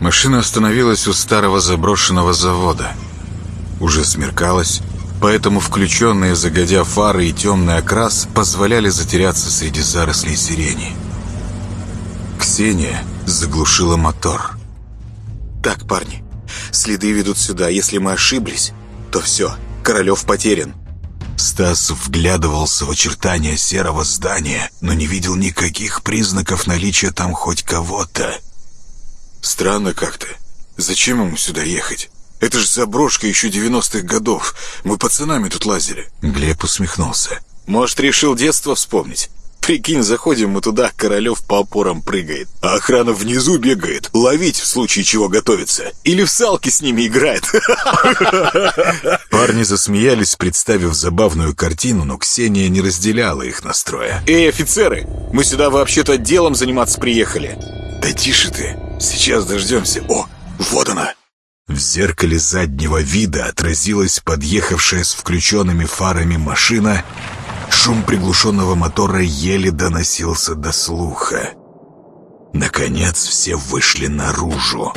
Машина остановилась у старого заброшенного завода. Уже смеркалось, поэтому включенные загодя фары и темный окрас позволяли затеряться среди зарослей сирени. Ксения заглушила мотор. «Так, парни, следы ведут сюда. Если мы ошиблись, то все, Королев потерян». Стас вглядывался в очертания серого здания, но не видел никаких признаков наличия там хоть кого-то. «Странно как-то. Зачем ему сюда ехать? Это же заброшка еще 90-х годов. Мы пацанами тут лазили». Глеб усмехнулся. «Может, решил детство вспомнить? Прикинь, заходим мы туда, Королев по опорам прыгает, а охрана внизу бегает, ловить в случае чего готовится. Или в салки с ними играет. Парни засмеялись, представив забавную картину, но Ксения не разделяла их настроя. Эй, офицеры, мы сюда вообще-то делом заниматься приехали. Да тише ты, сейчас дождемся. О, вот она. В зеркале заднего вида отразилась подъехавшая с включенными фарами машина Шум приглушенного мотора еле доносился до слуха. Наконец все вышли наружу.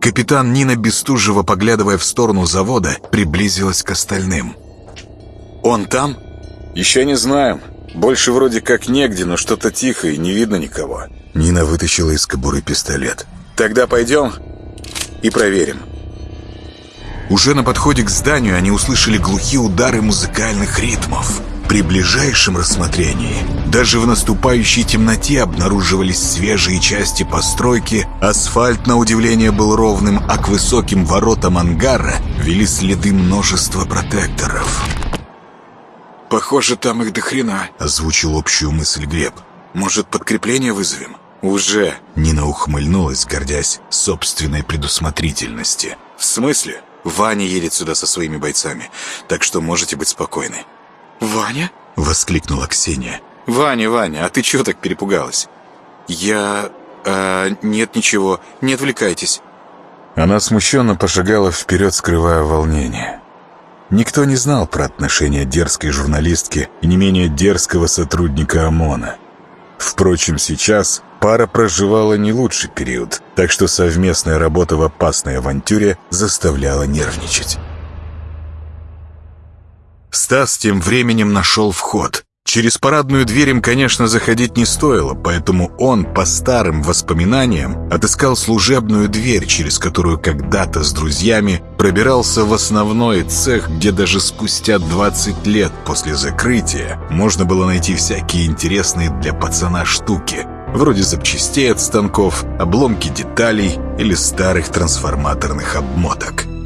Капитан Нина Бестужева, поглядывая в сторону завода, приблизилась к остальным. «Он там?» «Еще не знаем. Больше вроде как негде, но что-то тихо и не видно никого». Нина вытащила из кобуры пистолет. «Тогда пойдем и проверим». Уже на подходе к зданию они услышали глухие удары музыкальных ритмов. При ближайшем рассмотрении даже в наступающей темноте обнаруживались свежие части постройки, асфальт, на удивление, был ровным, а к высоким воротам ангара вели следы множества протекторов. «Похоже, там их до хрена», — озвучил общую мысль Глеб. «Может, подкрепление вызовем?» «Уже!» Нина ухмыльнулась, гордясь собственной предусмотрительности. «В смысле? Ваня едет сюда со своими бойцами, так что можете быть спокойны». «Ваня?» — воскликнула Ксения. «Ваня, Ваня, а ты чего так перепугалась?» «Я... А, нет ничего, не отвлекайтесь». Она смущенно пошагала вперед, скрывая волнение. Никто не знал про отношения дерзкой журналистки и не менее дерзкого сотрудника ОМОНа. Впрочем, сейчас пара проживала не лучший период, так что совместная работа в опасной авантюре заставляла нервничать. Стас тем временем нашел вход. Через парадную дверь им, конечно, заходить не стоило, поэтому он, по старым воспоминаниям, отыскал служебную дверь, через которую когда-то с друзьями пробирался в основной цех, где даже спустя 20 лет после закрытия можно было найти всякие интересные для пацана штуки, вроде запчастей от станков, обломки деталей или старых трансформаторных обмоток.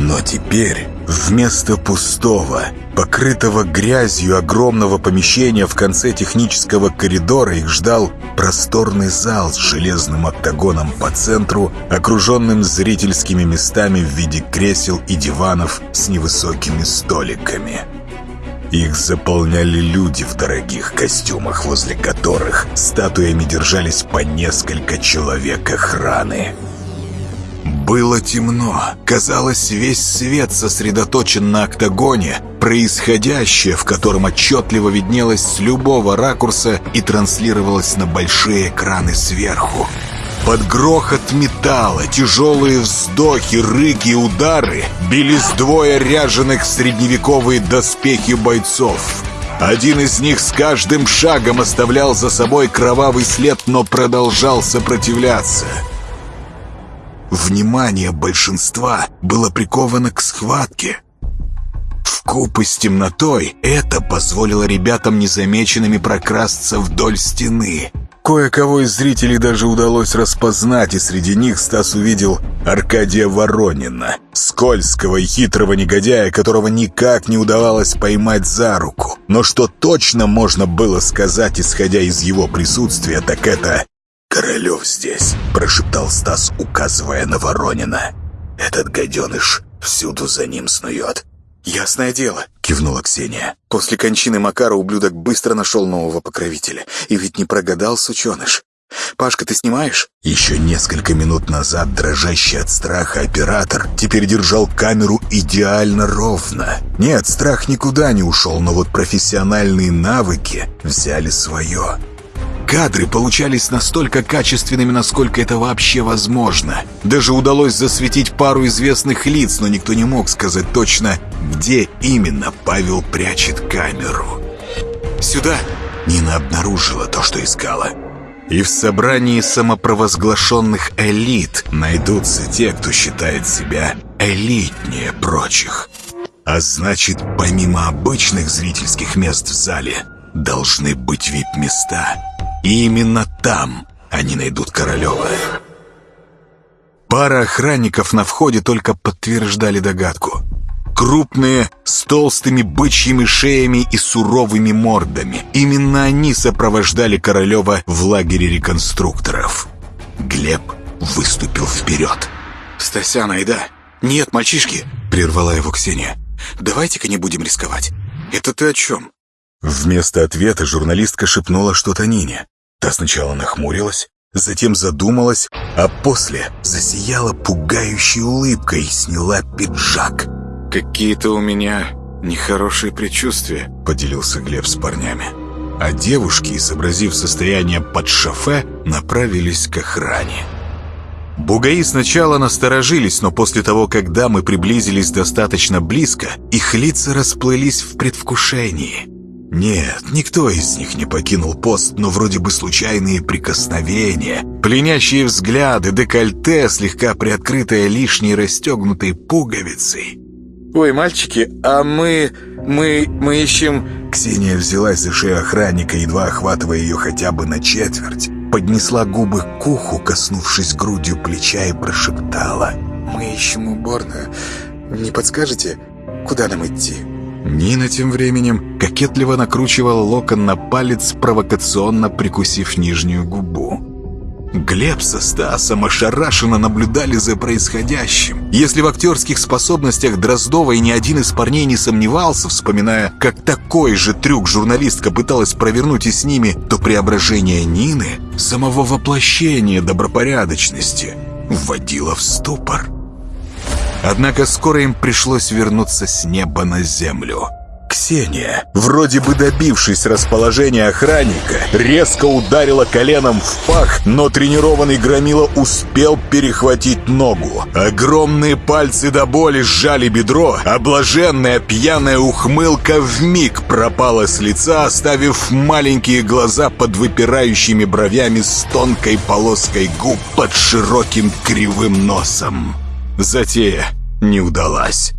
Но теперь вместо пустого, покрытого грязью огромного помещения в конце технического коридора их ждал просторный зал с железным октагоном по центру, окруженным зрительскими местами в виде кресел и диванов с невысокими столиками. Их заполняли люди в дорогих костюмах, возле которых статуями держались по несколько человек охраны. Было темно. Казалось, весь свет сосредоточен на октагоне, происходящее в котором отчетливо виднелось с любого ракурса и транслировалось на большие экраны сверху. Под грохот металла, тяжелые вздохи, рыки удары бились двое ряженых в средневековые доспехи бойцов. Один из них с каждым шагом оставлял за собой кровавый след, но продолжал сопротивляться — Внимание большинства было приковано к схватке. В купе с темнотой это позволило ребятам незамеченными прокрасться вдоль стены. Кое-кого из зрителей даже удалось распознать, и среди них Стас увидел Аркадия Воронина, скользкого и хитрого негодяя, которого никак не удавалось поймать за руку. Но что точно можно было сказать, исходя из его присутствия, так это «Королев здесь», — прошептал Стас, указывая на Воронина. «Этот гаденыш всюду за ним снует». «Ясное дело», — кивнула Ксения. «После кончины Макара ублюдок быстро нашел нового покровителя. И ведь не прогадал, сученыш. Пашка, ты снимаешь?» Еще несколько минут назад дрожащий от страха оператор теперь держал камеру идеально ровно. Нет, страх никуда не ушел, но вот профессиональные навыки взяли свое. Кадры получались настолько качественными, насколько это вообще возможно. Даже удалось засветить пару известных лиц, но никто не мог сказать точно, где именно Павел прячет камеру. «Сюда!» Нина обнаружила то, что искала. И в собрании самопровозглашенных элит найдутся те, кто считает себя элитнее прочих. А значит, помимо обычных зрительских мест в зале, должны быть вип-места. И именно там они найдут Королева. Пара охранников на входе только подтверждали догадку. Крупные, с толстыми бычьими шеями и суровыми мордами. Именно они сопровождали Королева в лагере реконструкторов. Глеб выступил вперед. «Стасян, Айда!» «Нет, мальчишки!» — прервала его Ксения. «Давайте-ка не будем рисковать. Это ты о чем?» Вместо ответа журналистка шепнула что-то Нине. Та сначала нахмурилась, затем задумалась, а после засияла пугающей улыбкой и сняла пиджак. «Какие-то у меня нехорошие предчувствия», — поделился Глеб с парнями. А девушки, изобразив состояние под шофе, направились к охране. Бугаи сначала насторожились, но после того, когда мы приблизились достаточно близко, их лица расплылись в предвкушении. Нет, никто из них не покинул пост, но вроде бы случайные прикосновения, пленящие взгляды, декольте, слегка приоткрытое лишней расстегнутой пуговицей. «Ой, мальчики, а мы... мы... мы ищем...» Ксения взялась за шею охранника, едва охватывая ее хотя бы на четверть. Поднесла губы к уху, коснувшись грудью плеча и прошептала. «Мы ищем уборную. Не подскажете, куда нам идти?» Нина тем временем кокетливо накручивала локон на палец, провокационно прикусив нижнюю губу. Глеб со Стасом ошарашенно наблюдали за происходящим. Если в актерских способностях Дроздова и ни один из парней не сомневался, вспоминая, как такой же трюк журналистка пыталась провернуть и с ними, то преображение Нины, самого воплощения добропорядочности, вводило в ступор. Однако скоро им пришлось вернуться с неба на землю. Ксения, вроде бы добившись расположения охранника, резко ударила коленом в пах, но тренированный Громила успел перехватить ногу. Огромные пальцы до боли сжали бедро, а блаженная пьяная ухмылка вмиг пропала с лица, оставив маленькие глаза под выпирающими бровями с тонкой полоской губ под широким кривым носом. Затея не удалась.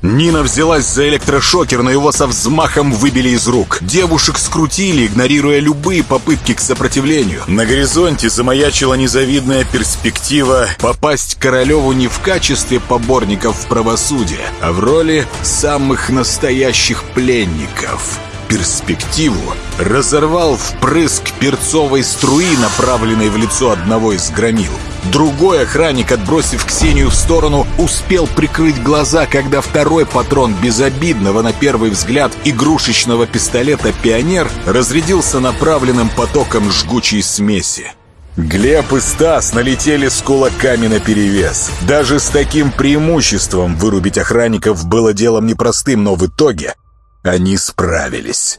Нина взялась за электрошокер, но его со взмахом выбили из рук. Девушек скрутили, игнорируя любые попытки к сопротивлению. На горизонте замаячила незавидная перспектива попасть Королеву не в качестве поборников правосудия, а в роли самых настоящих пленников перспективу разорвал впрыск перцовой струи, направленной в лицо одного из громил. Другой охранник, отбросив Ксению в сторону, успел прикрыть глаза, когда второй патрон безобидного на первый взгляд игрушечного пистолета «Пионер» разрядился направленным потоком жгучей смеси. Глеб и Стас налетели с кулаками наперевес. Даже с таким преимуществом вырубить охранников было делом непростым, но в итоге они справились.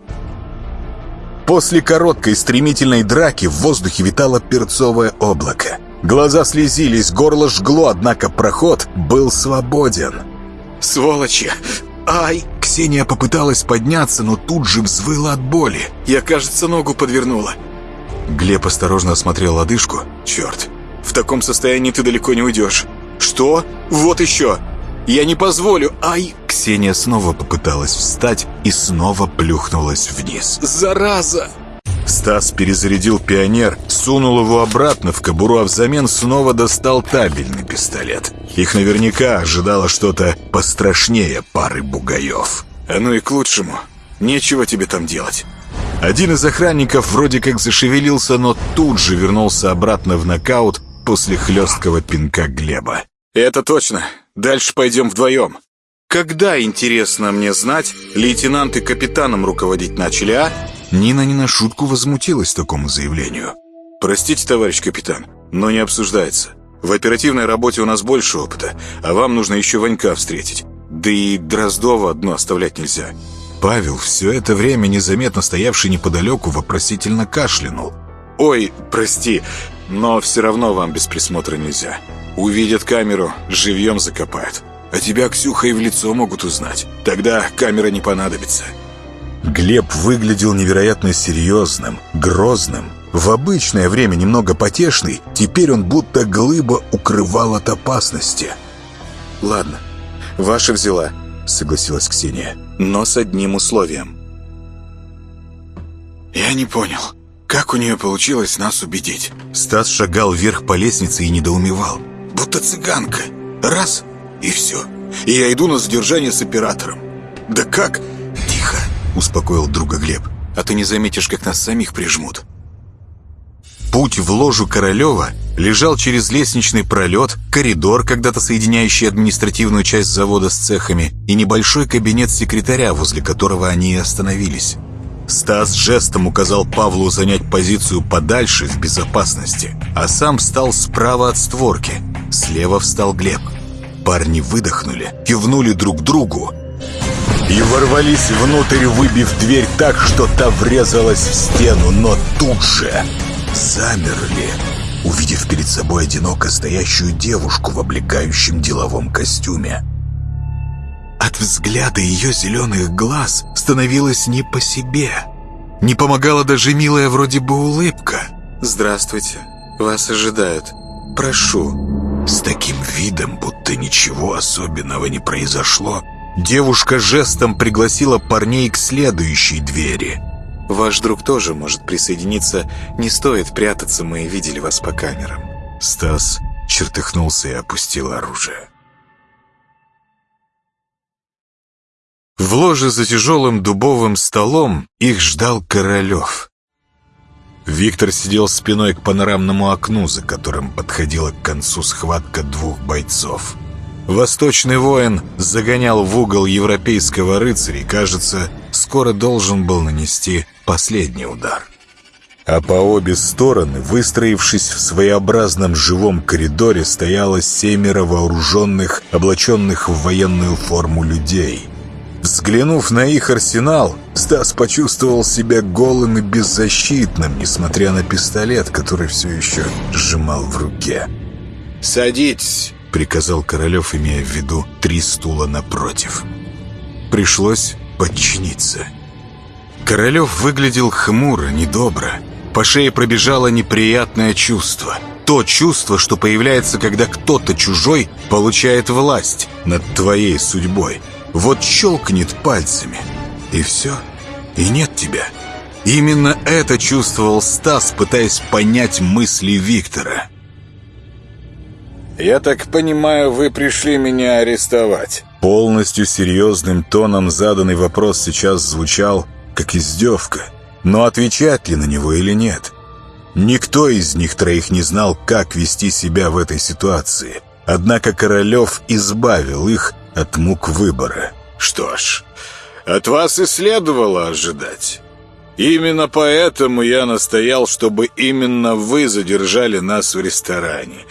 После короткой стремительной драки в воздухе витало перцовое облако. Глаза слезились, горло жгло, однако проход был свободен. «Сволочи! Ай!» Ксения попыталась подняться, но тут же взвыла от боли. «Я, кажется, ногу подвернула». Глеб осторожно осмотрел лодыжку. «Черт, в таком состоянии ты далеко не уйдешь». «Что? Вот еще! Я не позволю! Ай!» Ксения снова попыталась встать и снова плюхнулась вниз. «Зараза!» Стас перезарядил пионер, сунул его обратно в кобуру, а взамен снова достал табельный пистолет. Их наверняка ожидало что-то пострашнее пары бугаев. «А ну и к лучшему. Нечего тебе там делать». Один из охранников вроде как зашевелился, но тут же вернулся обратно в нокаут после хлесткого пинка Глеба. «Это точно. Дальше пойдем вдвоем». «Когда, интересно мне знать, лейтенант и капитаном руководить начали, а?» Нина не на шутку возмутилась такому заявлению. «Простите, товарищ капитан, но не обсуждается. В оперативной работе у нас больше опыта, а вам нужно еще Ванька встретить. Да и Дроздова одно оставлять нельзя». Павел, все это время незаметно стоявший неподалеку, вопросительно кашлянул. Ой, прости, но все равно вам без присмотра нельзя. Увидят камеру, живьем закопают. А тебя, Ксюха, и в лицо могут узнать. Тогда камера не понадобится». Глеб выглядел невероятно серьезным, грозным. В обычное время немного потешный, теперь он будто глыба укрывал от опасности. «Ладно, ваша взяла», — согласилась Ксения, «но с одним условием». «Я не понял, как у нее получилось нас убедить?» Стас шагал вверх по лестнице и недоумевал. «Будто цыганка. Раз — и все. И я иду на задержание с оператором. Да как? Тихо, успокоил друга Глеб. А ты не заметишь, как нас самих прижмут. Путь в ложу Королева лежал через лестничный пролет, коридор, когда-то соединяющий административную часть завода с цехами, и небольшой кабинет секретаря, возле которого они и остановились. Стас жестом указал Павлу занять позицию подальше в безопасности, а сам встал справа от створки. Слева встал Глеб. Парни выдохнули, кивнули друг другу и ворвались внутрь, выбив дверь так, что та врезалась в стену, но тут же замерли, увидев перед собой одиноко стоящую девушку в облегающем деловом костюме. От взгляда ее зеленых глаз становилось не по себе. Не помогала даже милая вроде бы улыбка. «Здравствуйте, вас ожидают. Прошу». С таким видом, будто ничего особенного не произошло, девушка жестом пригласила парней к следующей двери. «Ваш друг тоже может присоединиться. Не стоит прятаться, мы видели вас по камерам». Стас чертыхнулся и опустил оружие. В ложе за тяжелым дубовым столом их ждал Королев. Виктор сидел спиной к панорамному окну, за которым подходила к концу схватка двух бойцов. Восточный воин загонял в угол европейского рыцаря и, кажется, скоро должен был нанести последний удар. А по обе стороны, выстроившись в своеобразном живом коридоре, стояло семеро вооруженных, облаченных в военную форму людей – Взглянув на их арсенал, Стас почувствовал себя голым и беззащитным, несмотря на пистолет, который все еще сжимал в руке. «Садитесь», — приказал Королев, имея в виду три стула напротив. Пришлось подчиниться. Королев выглядел хмуро, недобро. По шее пробежало неприятное чувство. То чувство, что появляется, когда кто-то чужой получает власть над твоей судьбой. Вот щелкнет пальцами, и все, и нет тебя. Именно это чувствовал Стас, пытаясь понять мысли Виктора. «Я так понимаю, вы пришли меня арестовать?» Полностью серьезным тоном заданный вопрос сейчас звучал, как издевка. Но отвечать ли на него или нет? Никто из них троих не знал, как вести себя в этой ситуации. Однако Королев избавил их от мук выбора. Что ж, от вас и следовало ожидать. Именно поэтому я настоял, чтобы именно вы задержали нас в ресторане.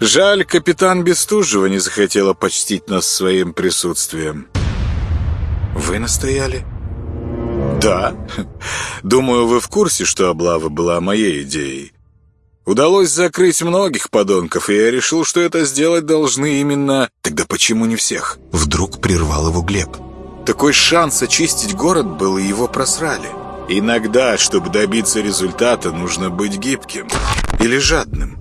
Жаль, капитан Бестужева не захотела почтить нас своим присутствием. Вы настояли? Да. Думаю, вы в курсе, что облава была моей идеей. Удалось закрыть многих подонков, и я решил, что это сделать должны именно... Тогда почему не всех? Вдруг прервал его Глеб. Такой шанс очистить город был, и его просрали. Иногда, чтобы добиться результата, нужно быть гибким. Или жадным.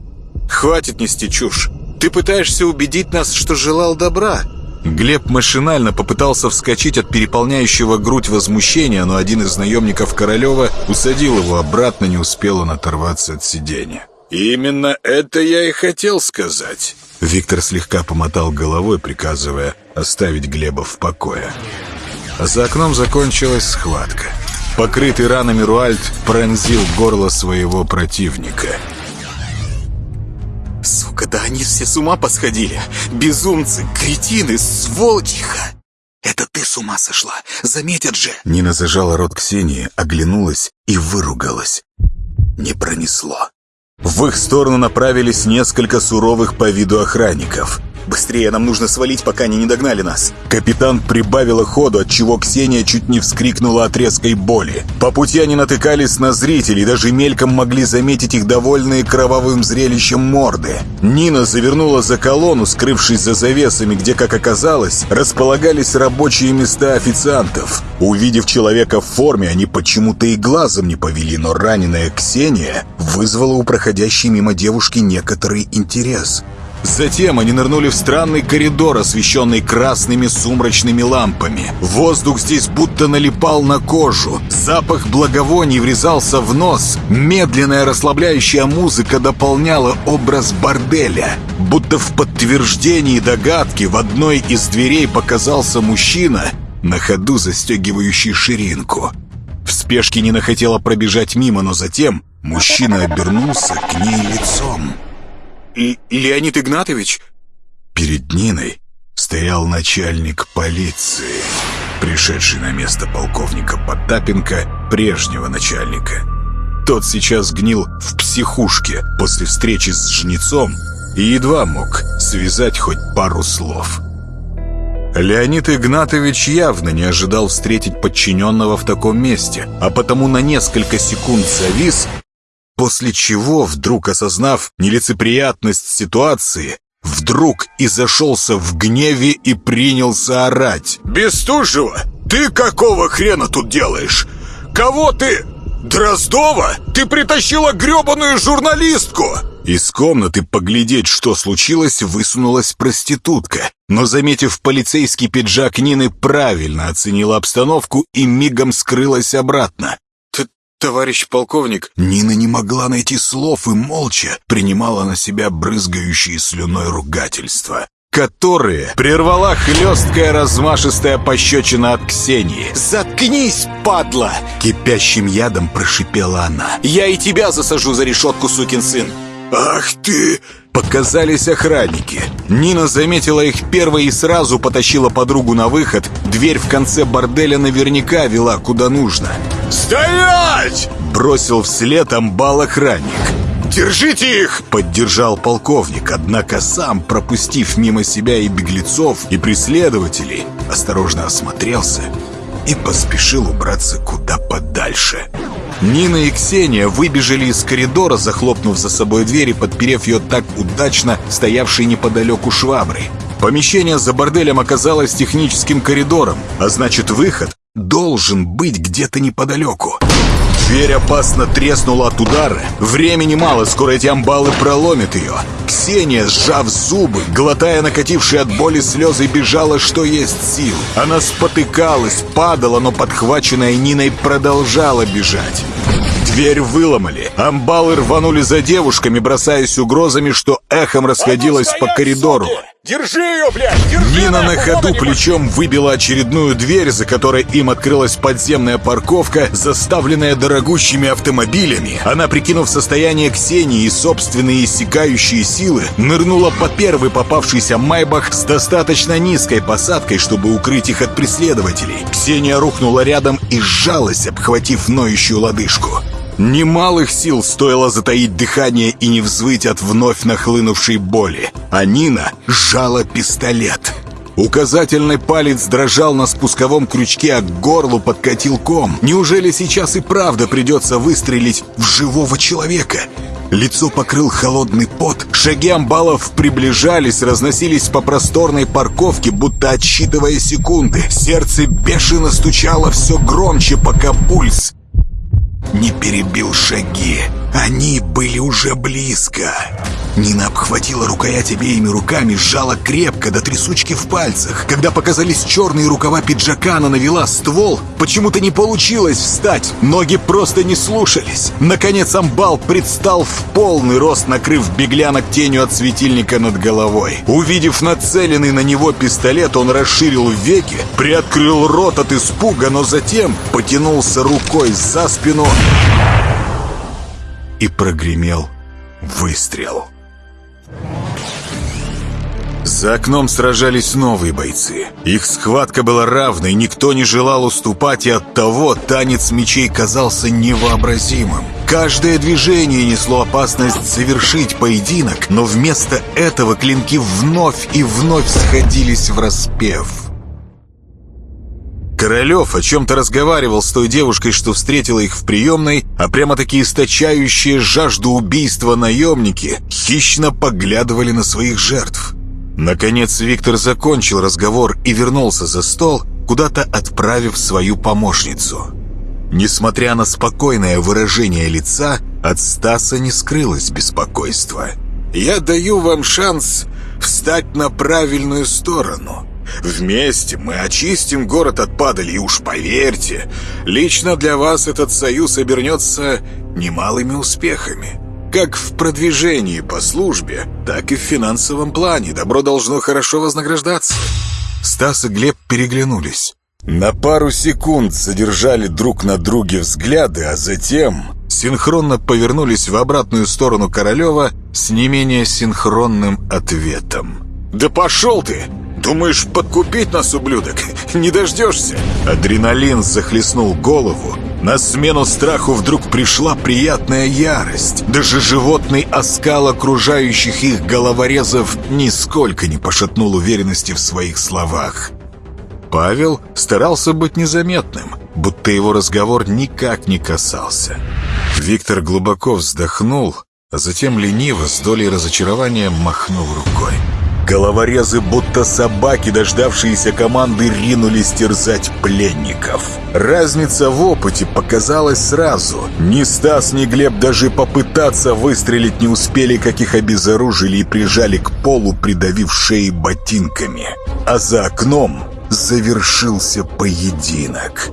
Хватит нести чушь. Ты пытаешься убедить нас, что желал добра. Глеб машинально попытался вскочить от переполняющего грудь возмущения, но один из наемников Королева усадил его обратно, не успел он оторваться от сидения. «Именно это я и хотел сказать». Виктор слегка помотал головой, приказывая оставить Глеба в покое. А за окном закончилась схватка. Покрытый ранами Руальд пронзил горло своего противника. «Сука, да они все с ума посходили! Безумцы, кретины, сволочиха!» «Это ты с ума сошла! Заметят же!» Нина зажала рот Ксении, оглянулась и выругалась. Не пронесло. В их сторону направились несколько суровых по виду охранников. Быстрее, нам нужно свалить, пока они не догнали нас!» Капитан прибавила ходу, отчего Ксения чуть не вскрикнула от резкой боли. По пути они натыкались на зрителей, даже мельком могли заметить их довольные кровавым зрелищем морды. Нина завернула за колонну, скрывшись за завесами, где, как оказалось, располагались рабочие места официантов. Увидев человека в форме, они почему-то и глазом не повели, но раненая Ксения вызвала у проходящей мимо девушки некоторый интерес. Затем они нырнули в странный коридор, освещенный красными сумрачными лампами. Воздух здесь будто налипал на кожу. Запах благовоний врезался в нос. Медленная расслабляющая музыка дополняла образ борделя. Будто в подтверждении догадки в одной из дверей показался мужчина, на ходу застегивающий ширинку. В спешке Нина хотела пробежать мимо, но затем мужчина обернулся к ней лицом. Леонид Игнатович? Перед Ниной стоял начальник полиции, пришедший на место полковника Потапенко, прежнего начальника. Тот сейчас гнил в психушке после встречи с жнецом и едва мог связать хоть пару слов. Леонид Игнатович явно не ожидал встретить подчиненного в таком месте, а потому на несколько секунд завис После чего, вдруг осознав нелицеприятность ситуации, вдруг и зашелся в гневе и принялся орать. «Бестужева, ты какого хрена тут делаешь? Кого ты? Дроздова? Ты притащила гребаную журналистку!» Из комнаты поглядеть, что случилось, высунулась проститутка. Но, заметив полицейский пиджак Нины, правильно оценила обстановку и мигом скрылась обратно товарищ полковник!» Нина не могла найти слов и молча принимала на себя брызгающие слюной ругательства, которые прервала хлесткая размашистая пощечина от Ксении. «Заткнись, падла!» Кипящим ядом прошипела она. «Я и тебя засажу за решетку, сукин сын!» «Ах ты!» Показались охранники. Нина заметила их первой и сразу потащила подругу на выход. Дверь в конце борделя наверняка вела куда нужно. «Стоять!» Бросил вслед амбал-охранник. «Держите их!» — поддержал полковник, однако сам, пропустив мимо себя и беглецов, и преследователей, осторожно осмотрелся и поспешил убраться куда подальше. Нина и Ксения выбежали из коридора, захлопнув за собой дверь и подперев ее так удачно, стоявшей неподалеку шваброй. Помещение за борделем оказалось техническим коридором, а значит выход должен быть где-то неподалеку. Дверь опасно треснула от удара. Времени мало, скоро эти амбалы проломят ее. Ксения, сжав зубы, глотая накатившие от боли слезы, бежала, что есть сил. Она спотыкалась, падала, но подхваченная Ниной продолжала бежать. Дверь выломали. Амбалы рванули за девушками, бросаясь угрозами, что эхом расходилось по коридору. Держи ее, блядь! Держи Нина на ходу плечом выбила очередную дверь, за которой им открылась подземная парковка, заставленная дорогущими автомобилями. Она, прикинув состояние Ксении и собственные иссякающие силы, нырнула под первый попавшийся Майбах с достаточно низкой посадкой, чтобы укрыть их от преследователей. Ксения рухнула рядом и сжалась, обхватив ноющую лодыжку. Немалых сил стоило затаить дыхание и не взвыть от вновь нахлынувшей боли. А Нина сжала пистолет. Указательный палец дрожал на спусковом крючке, а к горлу подкатил ком. Неужели сейчас и правда придется выстрелить в живого человека? Лицо покрыл холодный пот. Шаги амбалов приближались, разносились по просторной парковке, будто отсчитывая секунды. Сердце бешено стучало все громче, пока пульс не перебил шаги. Они были уже близко. Нина обхватила рукоять обеими руками, сжала крепко до трясучки в пальцах. Когда показались черные рукава пиджака, она навела ствол. Почему-то не получилось встать. Ноги просто не слушались. Наконец амбал предстал в полный рост, накрыв беглянок тенью от светильника над головой. Увидев нацеленный на него пистолет, он расширил веки, приоткрыл рот от испуга, но затем потянулся рукой за спину и прогремел выстрел. За окном сражались новые бойцы. Их схватка была равной, никто не желал уступать, и оттого танец мечей казался невообразимым. Каждое движение несло опасность завершить поединок, но вместо этого клинки вновь и вновь сходились в распев. Королев о чем-то разговаривал с той девушкой, что встретила их в приемной, а прямо-таки источающие жажду убийства наемники хищно поглядывали на своих жертв. Наконец Виктор закончил разговор и вернулся за стол, куда-то отправив свою помощницу. Несмотря на спокойное выражение лица, от Стаса не скрылось беспокойство. «Я даю вам шанс встать на правильную сторону. Вместе мы очистим город от падали, и уж поверьте, лично для вас этот союз обернется немалыми успехами. Как в продвижении по службе, так и в финансовом плане добро должно хорошо вознаграждаться». Стас и Глеб переглянулись. На пару секунд задержали друг на друге взгляды, а затем синхронно повернулись в обратную сторону Королева с не менее синхронным ответом. «Да пошел ты! Думаешь, подкупить нас, ублюдок? Не дождешься!» Адреналин захлестнул голову. На смену страху вдруг пришла приятная ярость. Даже животный оскал окружающих их головорезов нисколько не пошатнул уверенности в своих словах. Павел старался быть незаметным, будто его разговор никак не касался. Виктор глубоко вздохнул, а затем лениво, с долей разочарования, махнул рукой. Головорезы, будто собаки, дождавшиеся команды, ринулись терзать пленников. Разница в опыте показалась сразу. Ни Стас, ни Глеб даже попытаться выстрелить не успели, как их обезоружили и прижали к полу, придавив шеи ботинками. А за окном завершился поединок.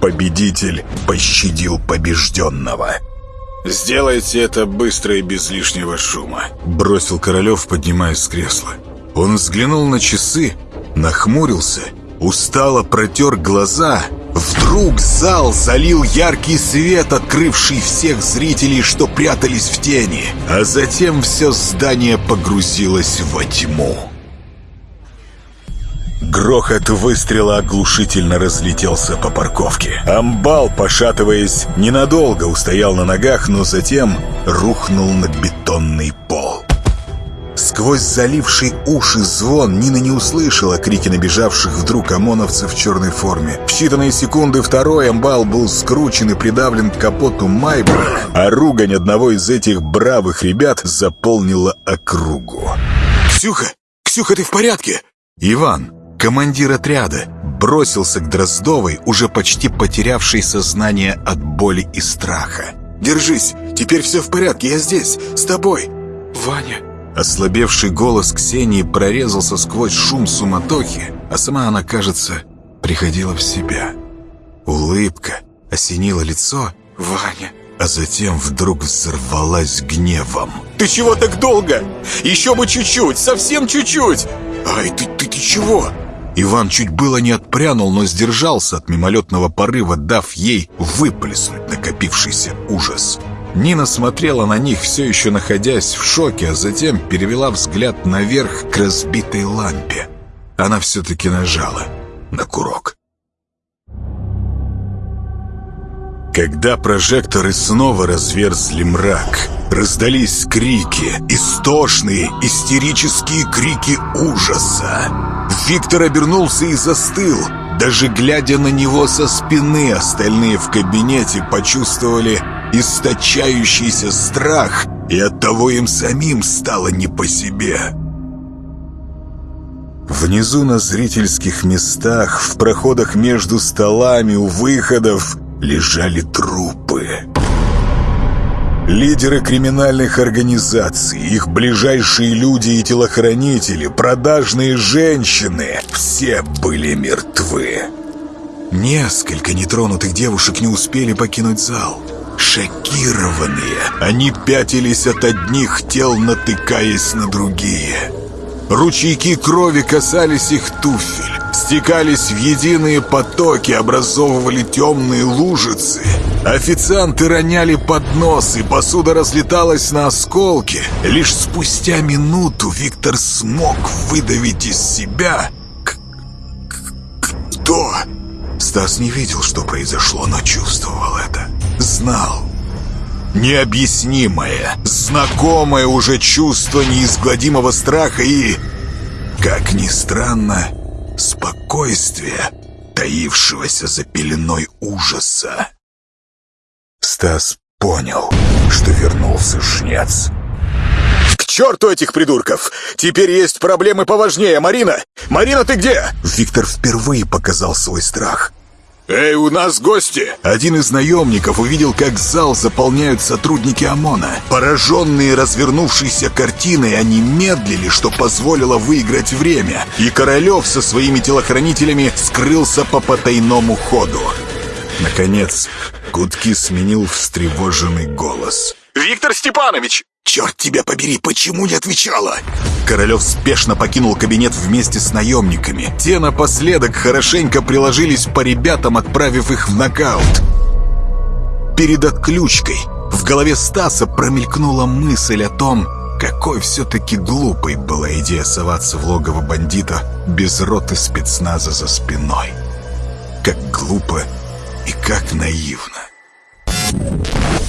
Победитель пощадил побежденного. «Сделайте это быстро и без лишнего шума», — бросил Королев, поднимаясь с кресла. Он взглянул на часы, нахмурился, устало протер глаза. Вдруг зал залил яркий свет, открывший всех зрителей, что прятались в тени. А затем все здание погрузилось во тьму. Грохот выстрела оглушительно разлетелся по парковке. Амбал, пошатываясь, ненадолго устоял на ногах, но затем рухнул на бетонный пол. Сквозь заливший уши звон Нина не услышала крики набежавших вдруг ОМОНовцев в черной форме. В считанные секунды второй амбал был скручен и придавлен к капоту Майбах, а ругань одного из этих бравых ребят заполнила округу. «Ксюха! Ксюха, ты в порядке?» Иван, командир отряда, бросился к Дроздовой, уже почти потерявшей сознание от боли и страха. «Держись! Теперь все в порядке, я здесь, с тобой!» «Ваня!» Ослабевший голос Ксении прорезался сквозь шум суматохи, а сама она, кажется, приходила в себя. Улыбка осенила лицо «Ваня!» а затем вдруг взорвалась гневом. «Ты чего так долго? Еще бы чуть-чуть, совсем чуть-чуть!» «Ай, ты, ты, ты чего?» Иван чуть было не отпрянул, но сдержался от мимолетного порыва, дав ей выплеснуть накопившийся ужас. Нина смотрела на них, все еще находясь в шоке, а затем перевела взгляд наверх к разбитой лампе. Она все-таки нажала на курок. Когда прожекторы снова разверзли мрак, раздались крики, истошные, истерические крики ужаса. Виктор обернулся и застыл. Даже глядя на него со спины, остальные в кабинете почувствовали источающийся страх, и оттого им самим стало не по себе. Внизу на зрительских местах, в проходах между столами, у выходов лежали трупы. Лидеры криминальных организаций, их ближайшие люди и телохранители, продажные женщины – все были мертвы. Несколько нетронутых девушек не успели покинуть зал. Шокированные, они пятились от одних тел, натыкаясь на другие. Ручейки крови касались их туфель, стекались в единые потоки, образовывали темные лужицы. Официанты роняли подносы, посуда разлеталась на осколки. Лишь спустя минуту Виктор смог выдавить из себя... Кто? Стас не видел, что произошло, но чувствовал это. Знал. Необъяснимое, знакомое уже чувство неизгладимого страха и, как ни странно, спокойствие, таившегося за пеленой ужаса. Стас понял, что вернулся жнец. «К черту этих придурков! Теперь есть проблемы поважнее, Марина! Марина, ты где?» Виктор впервые показал свой страх. «Эй, у нас гости!» Один из наемников увидел, как зал заполняют сотрудники ОМОНа. Пораженные развернувшейся картиной, они медлили, что позволило выиграть время. И Королев со своими телохранителями скрылся по потайному ходу. Наконец, гудки сменил встревоженный голос. «Виктор Степанович!» «Черт тебя побери, почему не отвечала?» Королев спешно покинул кабинет вместе с наемниками. Те напоследок хорошенько приложились по ребятам, отправив их в нокаут. Перед отключкой в голове Стаса промелькнула мысль о том, какой все-таки глупой была идея соваться в логово бандита без роты спецназа за спиной. Как глупо и как наивно.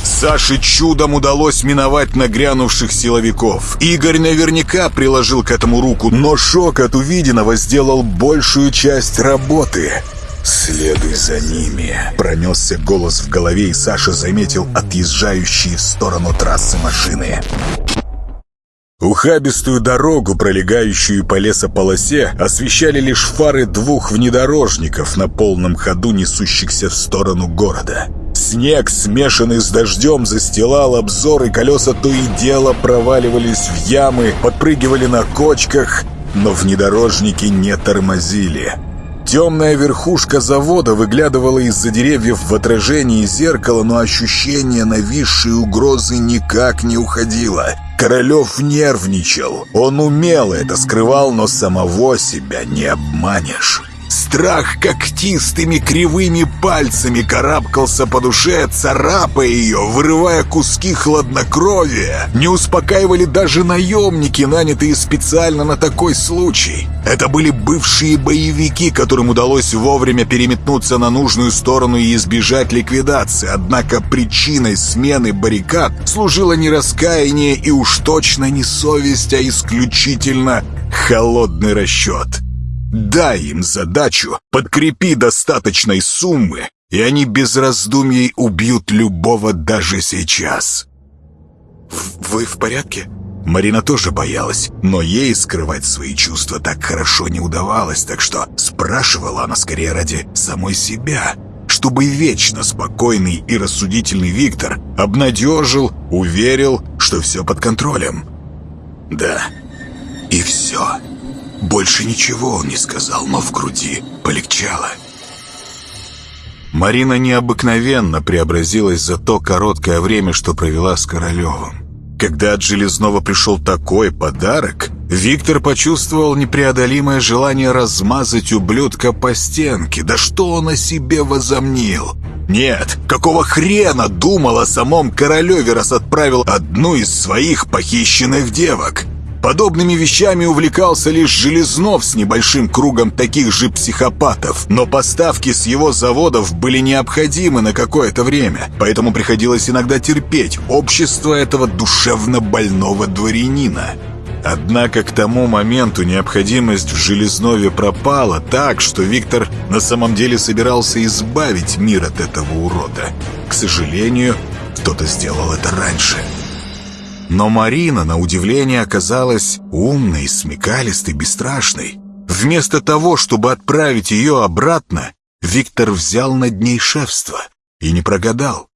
Саше чудом удалось миновать нагрянувших силовиков. Игорь наверняка приложил к этому руку, но шок от увиденного сделал большую часть работы. «Следуй за ними!» Пронесся голос в голове, и Саша заметил отъезжающие в сторону трассы машины. Ухабистую дорогу, пролегающую по лесополосе, освещали лишь фары двух внедорожников на полном ходу, несущихся в сторону города. Снег, смешанный с дождем, застилал обзор, и колеса то и дело проваливались в ямы, подпрыгивали на кочках, но внедорожники не тормозили. Темная верхушка завода выглядывала из-за деревьев в отражении зеркала, но ощущение нависшей угрозы никак не уходило. Королев нервничал. Он умело это скрывал, но самого себя не обманешь. Страх когтистыми кривыми пальцами карабкался по душе, царапая ее, вырывая куски хладнокровия. Не успокаивали даже наемники, нанятые специально на такой случай. Это были бывшие боевики, которым удалось вовремя переметнуться на нужную сторону и избежать ликвидации. Однако причиной смены баррикад служило не раскаяние и уж точно не совесть, а исключительно холодный расчет. Дай им задачу, подкрепи достаточной суммы, и они без раздумий убьют любого даже сейчас. «Вы в порядке?» Марина тоже боялась, но ей скрывать свои чувства так хорошо не удавалось, так что спрашивала она скорее ради самой себя, чтобы вечно спокойный и рассудительный Виктор обнадежил, уверил, что все под контролем. Да, и все. Больше ничего он не сказал, но в груди полегчало. Марина необыкновенно преобразилась за то короткое время, что провела с Королевым. Когда от Железного пришел такой подарок, Виктор почувствовал непреодолимое желание размазать ублюдка по стенке. Да что он о себе возомнил? Нет, какого хрена думал о самом Королеве, раз отправил одну из своих похищенных девок? Подобными вещами увлекался лишь Железнов с небольшим кругом таких же психопатов, но поставки с его заводов были необходимы на какое-то время, поэтому приходилось иногда терпеть общество этого душевно больного дворянина. Однако к тому моменту необходимость в Железнове пропала так, что Виктор на самом деле собирался избавить мир от этого урода. К сожалению, кто-то сделал это раньше. Но Марина, на удивление, оказалась умной, смекалистой, бесстрашной. Вместо того, чтобы отправить ее обратно, Виктор взял над ней шефство и не прогадал.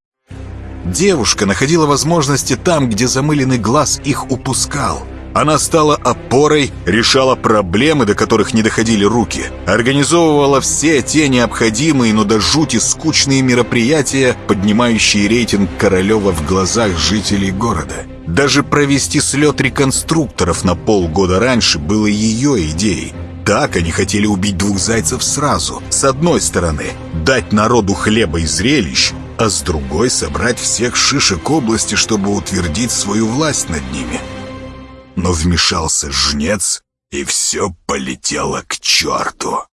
Девушка находила возможности там, где замыленный глаз их упускал. Она стала опорой, решала проблемы, до которых не доходили руки, организовывала все те необходимые, но до жути скучные мероприятия, поднимающие рейтинг Королева в глазах жителей города. Даже провести слет реконструкторов на полгода раньше было ее идеей. Так они хотели убить двух зайцев сразу. С одной стороны, дать народу хлеба и зрелищ, а с другой собрать всех шишек области, чтобы утвердить свою власть над ними. Но вмешался жнец, и все полетело к черту.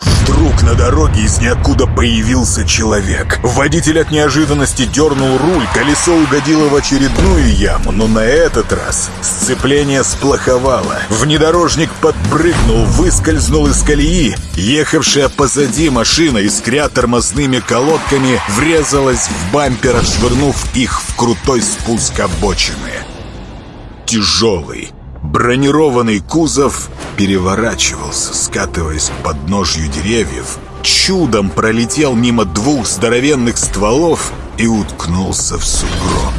Вдруг на дороге из ниоткуда появился человек. Водитель от неожиданности дернул руль, колесо угодило в очередную яму, но на этот раз сцепление сплоховало. Внедорожник подпрыгнул, выскользнул из колеи. Ехавшая позади машина, искря тормозными колодками, врезалась в бампер, швырнув их в крутой спуск обочины. Тяжелый, Бронированный кузов переворачивался, скатываясь к подножью деревьев, чудом пролетел мимо двух здоровенных стволов и уткнулся в сугроб.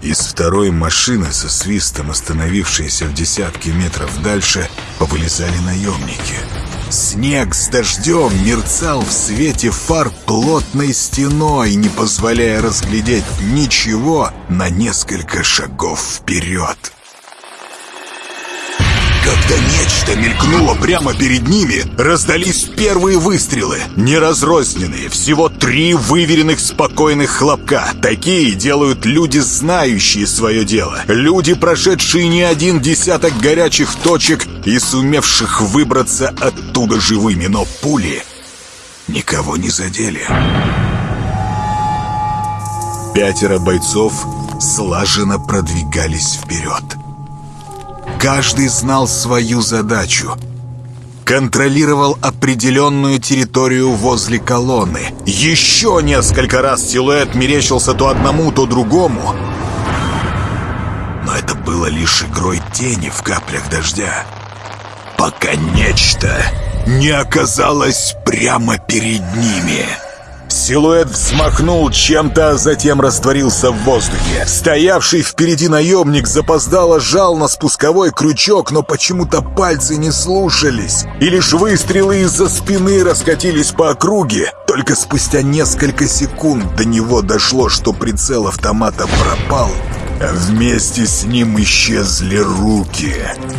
Из второй машины со свистом, остановившейся в десятки метров дальше, повылезали наемники. Снег с дождем мерцал в свете фар плотной стеной, не позволяя разглядеть ничего на несколько шагов вперед. Когда нечто мелькнуло прямо перед ними, раздались первые выстрелы. Неразрозненные, всего три выверенных спокойных хлопка. Такие делают люди, знающие свое дело. Люди, прошедшие не один десяток горячих точек и сумевших выбраться оттуда живыми. Но пули никого не задели. Пятеро бойцов слаженно продвигались вперед. Каждый знал свою задачу. Контролировал определенную территорию возле колонны. Еще несколько раз силуэт мерещился то одному, то другому. Но это было лишь игрой тени в каплях дождя. Пока нечто не оказалось прямо перед ними. Силуэт взмахнул чем-то, а затем растворился в воздухе. Стоявший впереди наемник запоздало жал на спусковой крючок, но почему-то пальцы не слушались. И лишь выстрелы из-за спины раскатились по округе. Только спустя несколько секунд до него дошло, что прицел автомата пропал, Вместе с ним исчезли руки.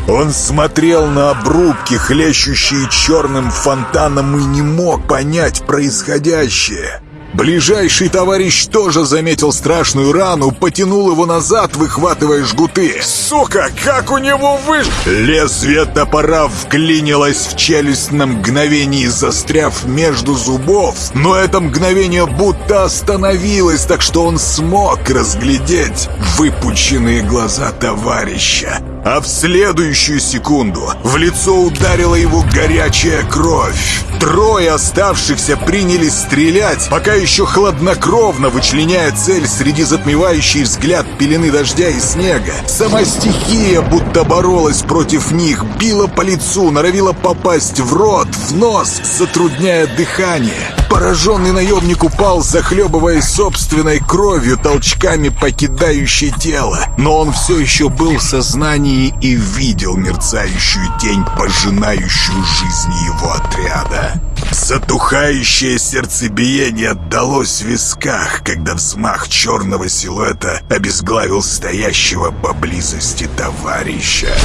Он смотрел на обрубки, хлещущие черным фонтаном, и не мог понять происходящее. Ближайший товарищ тоже заметил страшную рану, потянул его назад, выхватывая жгуты. «Сука, как у него выш...» Лезвие топора вклинилось в челюсть на мгновение, застряв между зубов. Но это мгновение будто остановилось, так что он смог разглядеть выпученные глаза товарища. А в следующую секунду в лицо ударила его горячая кровь. Трое оставшихся принялись стрелять, пока еще хладнокровно вычленяя цель среди затмевающей взгляд пелены дождя и снега. Сама стихия будто боролась против них, била по лицу, норовила попасть в рот, в нос, затрудняя дыхание. Пораженный наемник упал, захлебываясь собственной кровью, толчками покидающей тело. Но он все еще был в сознании и видел мерцающую тень, пожинающую жизни его отряда. Затухающее сердцебиение отдалось в висках, когда взмах черного силуэта обезглавил стоящего поблизости товарища.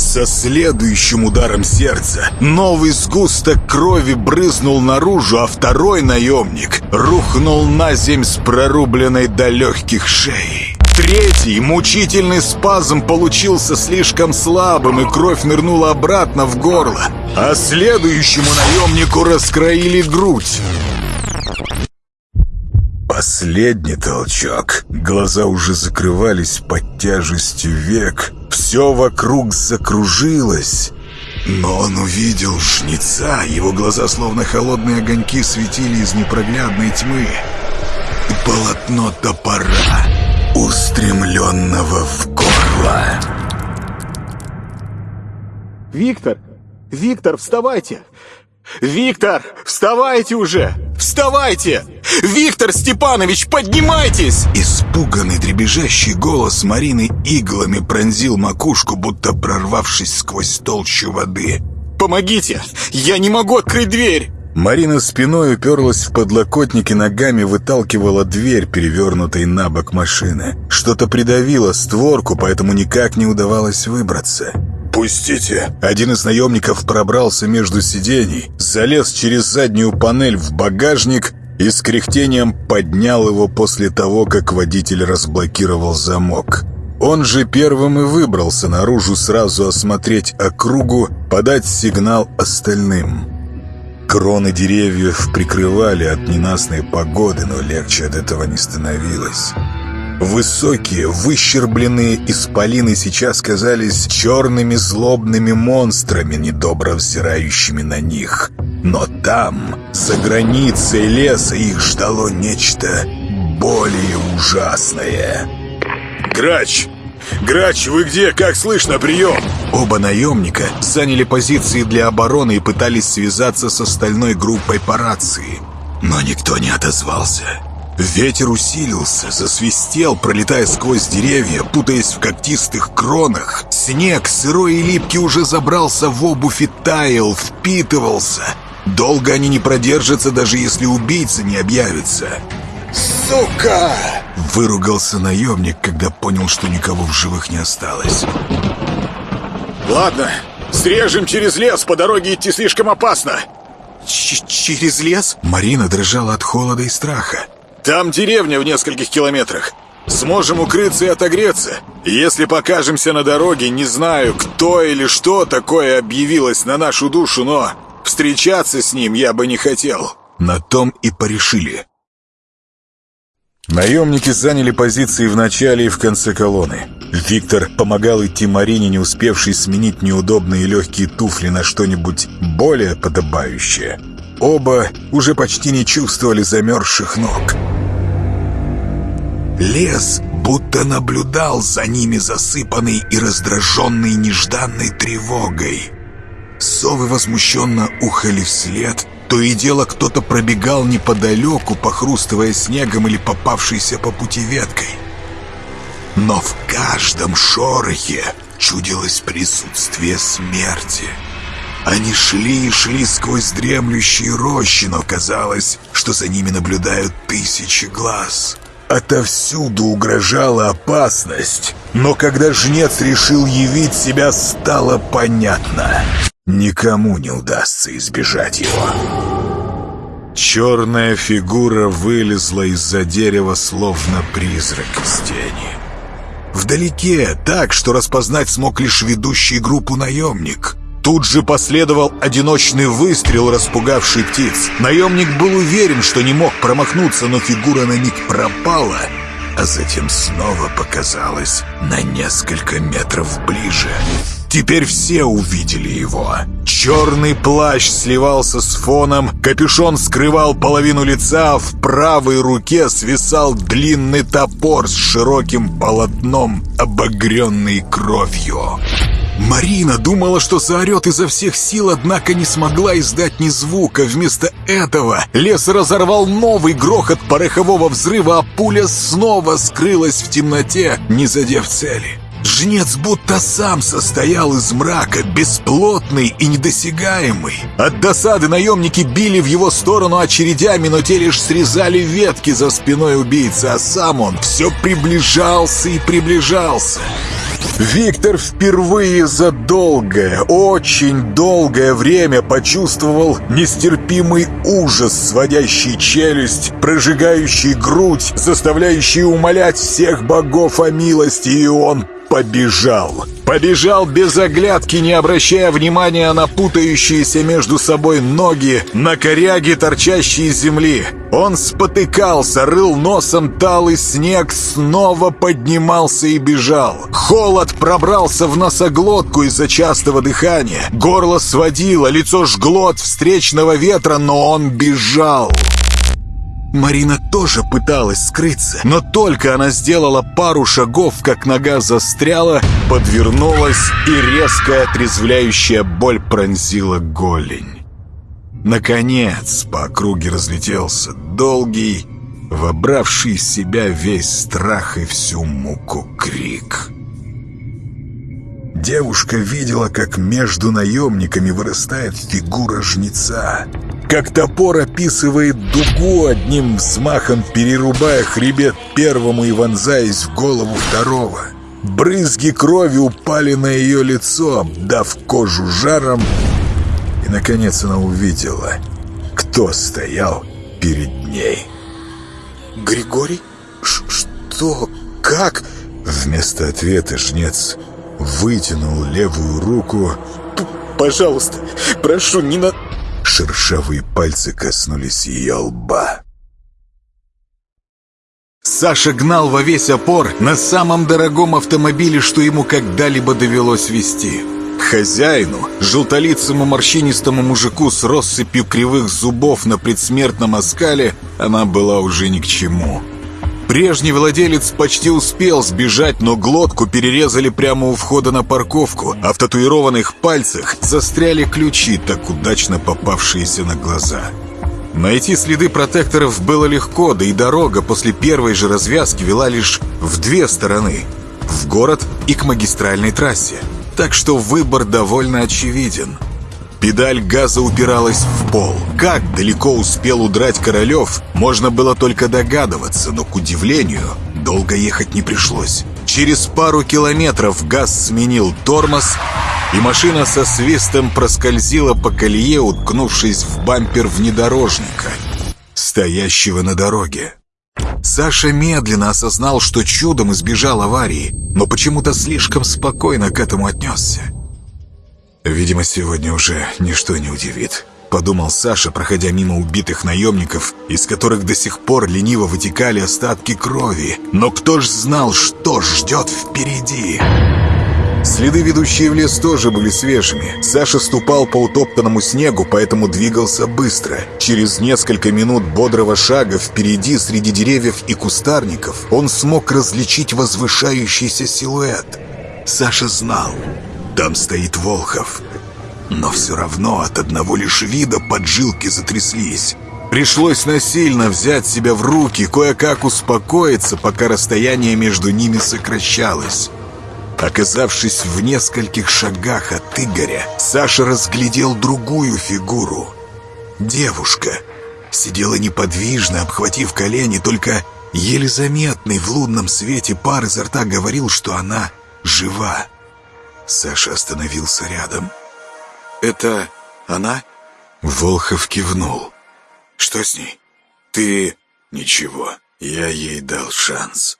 Со следующим ударом сердца новый сгусток крови брызнул наружу, а второй наемник рухнул на земь с прорубленной до легких шеей. Третий мучительный спазм получился слишком слабым, и кровь нырнула обратно в горло. А следующему наемнику раскроили грудь. Последний толчок. Глаза уже закрывались под тяжестью век. Все вокруг закружилось. Но он увидел жнеца. Его глаза, словно холодные огоньки, светили из непроглядной тьмы. Полотно топора, устремленного в горло. «Виктор! Виктор, вставайте! Виктор, вставайте уже! Вставайте! Виктор Степанович, поднимайтесь!» Испуганный дребезжащий голос Марины иглами пронзил макушку, будто прорвавшись сквозь толщу воды. «Помогите! Я не могу открыть дверь!» Марина спиной уперлась в подлокотники, ногами выталкивала дверь, перевернутой на бок машины. Что-то придавило створку, поэтому никак не удавалось выбраться. «Пустите!» Один из наемников пробрался между сидений, залез через заднюю панель в багажник и с кряхтением поднял его после того, как водитель разблокировал замок. Он же первым и выбрался наружу сразу осмотреть округу, подать сигнал остальным. Кроны деревьев прикрывали от ненастной погоды, но легче от этого не становилось. Высокие, выщербленные исполины сейчас казались черными злобными монстрами, недобро взирающими на них. Но там, за границей леса, их ждало нечто более ужасное. «Грач! Грач, вы где? Как слышно? Прием!» Оба наемника заняли позиции для обороны и пытались связаться с остальной группой по рации. Но никто не отозвался. Ветер усилился, засвистел, пролетая сквозь деревья, путаясь в когтистых кронах. Снег, сырой и липкий, уже забрался в обувь и таял, впитывался. Долго они не продержатся, даже если убийца не объявится. «Сука!» — выругался наемник, когда понял, что никого в живых не осталось. «Ладно, срежем через лес, по дороге идти слишком опасно!» Ч «Через лес?» Марина дрожала от холода и страха. Там деревня в нескольких километрах. Сможем укрыться и отогреться. Если покажемся на дороге, не знаю, кто или что такое объявилось на нашу душу, но встречаться с ним я бы не хотел». На том и порешили. Наемники заняли позиции в начале и в конце колонны. Виктор помогал идти Марине, не успевшей сменить неудобные легкие туфли на что-нибудь более подобающее. Оба уже почти не чувствовали замерзших ног. Лес будто наблюдал за ними засыпанный и раздраженный нежданной тревогой. Совы возмущенно ухали вслед, то и дело кто-то пробегал неподалеку, похрустывая снегом или попавшейся по пути веткой. Но в каждом шорохе чудилось присутствие смерти. Они шли и шли сквозь дремлющие рощи, но казалось, что за ними наблюдают тысячи глаз. Отовсюду угрожала опасность, но когда жнец решил явить себя, стало понятно. Никому не удастся избежать его. Черная фигура вылезла из-за дерева, словно призрак из тени. Вдалеке, так, что распознать смог лишь ведущий группу наемник. Тут же последовал одиночный выстрел, распугавший птиц. Наемник был уверен, что не мог промахнуться, но фигура на миг пропала, а затем снова показалась на несколько метров ближе. Теперь все увидели его. Черный плащ сливался с фоном, капюшон скрывал половину лица, а в правой руке свисал длинный топор с широким полотном, обогренный кровью. Марина думала, что заорет изо всех сил, однако не смогла издать ни звука. Вместо этого лес разорвал новый грохот порохового взрыва, а пуля снова скрылась в темноте, не задев цели. Жнец будто сам состоял из мрака, бесплотный и недосягаемый. От досады наемники били в его сторону очередями, но те лишь срезали ветки за спиной убийцы, а сам он все приближался и приближался. Виктор впервые за долгое, очень долгое время почувствовал нестерпимый ужас, сводящий челюсть, прожигающий грудь, заставляющий умолять всех богов о милости, и он побежал. Побежал без оглядки, не обращая внимания на путающиеся между собой ноги, на коряги, торчащие из земли. Он спотыкался, рыл носом талый снег, снова поднимался и бежал. Холод пробрался в носоглотку из-за частого дыхания. Горло сводило, лицо жгло от встречного ветра, но он бежал. Марина тоже пыталась скрыться, но только она сделала пару шагов, как нога застряла, подвернулась и резкая отрезвляющая боль пронзила голень. Наконец по округе разлетелся долгий, вобравший в себя весь страх и всю муку крик. Девушка видела, как между наемниками вырастает фигура жнеца — как топор описывает дугу одним взмахом, перерубая хребет первому и вонзаясь в голову второго. Брызги крови упали на ее лицо, дав кожу жаром, и, наконец, она увидела, кто стоял перед ней. «Григорий? Ш что? Как? Вместо ответа жнец вытянул левую руку. «Пожалуйста, прошу, не на...» Шершавые пальцы коснулись ее лба. Саша гнал во весь опор на самом дорогом автомобиле, что ему когда-либо довелось вести. Хозяину, желтолицому морщинистому мужику с россыпью кривых зубов на предсмертном оскале, она была уже ни к чему. Прежний владелец почти успел сбежать, но глотку перерезали прямо у входа на парковку, а в татуированных пальцах застряли ключи, так удачно попавшиеся на глаза. Найти следы протекторов было легко, да и дорога после первой же развязки вела лишь в две стороны – в город и к магистральной трассе. Так что выбор довольно очевиден – Педаль газа упиралась в пол. Как далеко успел удрать Королев, можно было только догадываться, но, к удивлению, долго ехать не пришлось. Через пару километров газ сменил тормоз, и машина со свистом проскользила по колее, уткнувшись в бампер внедорожника, стоящего на дороге. Саша медленно осознал, что чудом избежал аварии, но почему-то слишком спокойно к этому отнесся. «Видимо, сегодня уже ничто не удивит», — подумал Саша, проходя мимо убитых наемников, из которых до сих пор лениво вытекали остатки крови. Но кто ж знал, что ждет впереди? Следы, ведущие в лес, тоже были свежими. Саша ступал по утоптанному снегу, поэтому двигался быстро. Через несколько минут бодрого шага впереди, среди деревьев и кустарников, он смог различить возвышающийся силуэт. Саша знал, там стоит Волхов. Но все равно от одного лишь вида поджилки затряслись. Пришлось насильно взять себя в руки, кое-как успокоиться, пока расстояние между ними сокращалось. Оказавшись в нескольких шагах от Игоря, Саша разглядел другую фигуру. Девушка сидела неподвижно, обхватив колени, только еле заметный в лунном свете пар изо рта говорил, что она жива. Саша остановился рядом. «Это она?» Волхов кивнул. «Что с ней? Ты...» «Ничего, я ей дал шанс».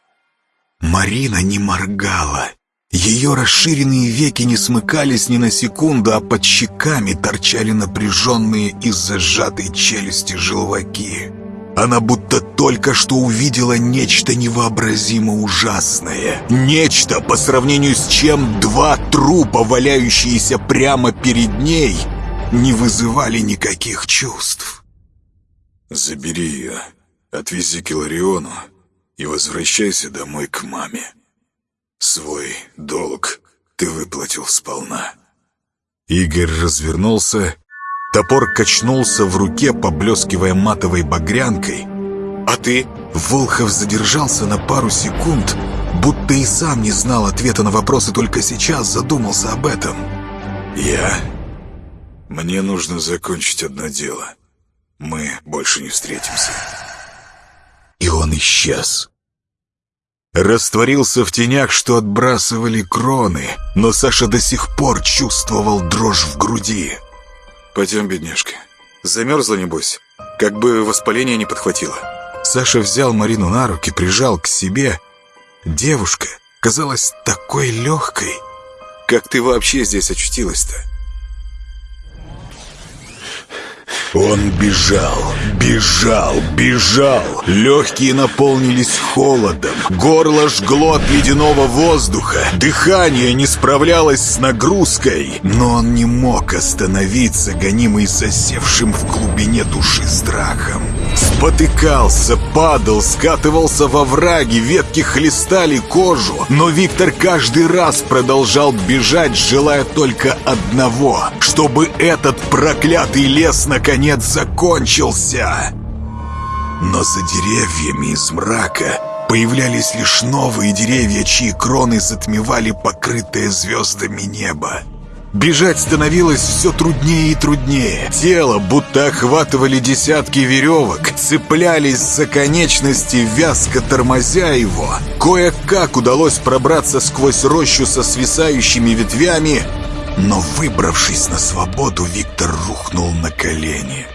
Марина не моргала. Ее расширенные веки не смыкались ни на секунду, а под щеками торчали напряженные из-за сжатой челюсти желваки. Она будто только что увидела нечто невообразимо ужасное. Нечто, по сравнению с чем два трупа, валяющиеся прямо перед ней, не вызывали никаких чувств. «Забери ее, отвези к Илариону и возвращайся домой к маме. Свой долг ты выплатил сполна». Игорь развернулся Топор качнулся в руке, поблескивая матовой багрянкой. «А ты?» Волхов задержался на пару секунд, будто и сам не знал ответа на вопросы, только сейчас задумался об этом. «Я? Мне нужно закончить одно дело. Мы больше не встретимся». И он исчез. Растворился в тенях, что отбрасывали кроны, но Саша до сих пор чувствовал дрожь в груди. «Пойдем, бедняжка. Замерзла, небось? Как бы воспаление не подхватило». Саша взял Марину на руки, прижал к себе. Девушка казалась такой легкой. «Как ты вообще здесь очутилась-то?» Он бежал, бежал, бежал. Легкие наполнились холодом. Горло жгло от ледяного воздуха. Дыхание не справлялось с нагрузкой. Но он не мог остановиться, гонимый засевшим в глубине души страхом. Спотыкался, падал, скатывался во враги, ветки хлестали кожу. Но Виктор каждый раз продолжал бежать, желая только одного, чтобы этот проклятый лес наконец закончился. Но за деревьями из мрака появлялись лишь новые деревья, чьи кроны затмевали покрытое звездами небо. Бежать становилось все труднее и труднее. Тело будто охватывали десятки веревок, цеплялись за конечности, вязко тормозя его. Кое-как удалось пробраться сквозь рощу со свисающими ветвями, но, выбравшись на свободу, Виктор рухнул на колени.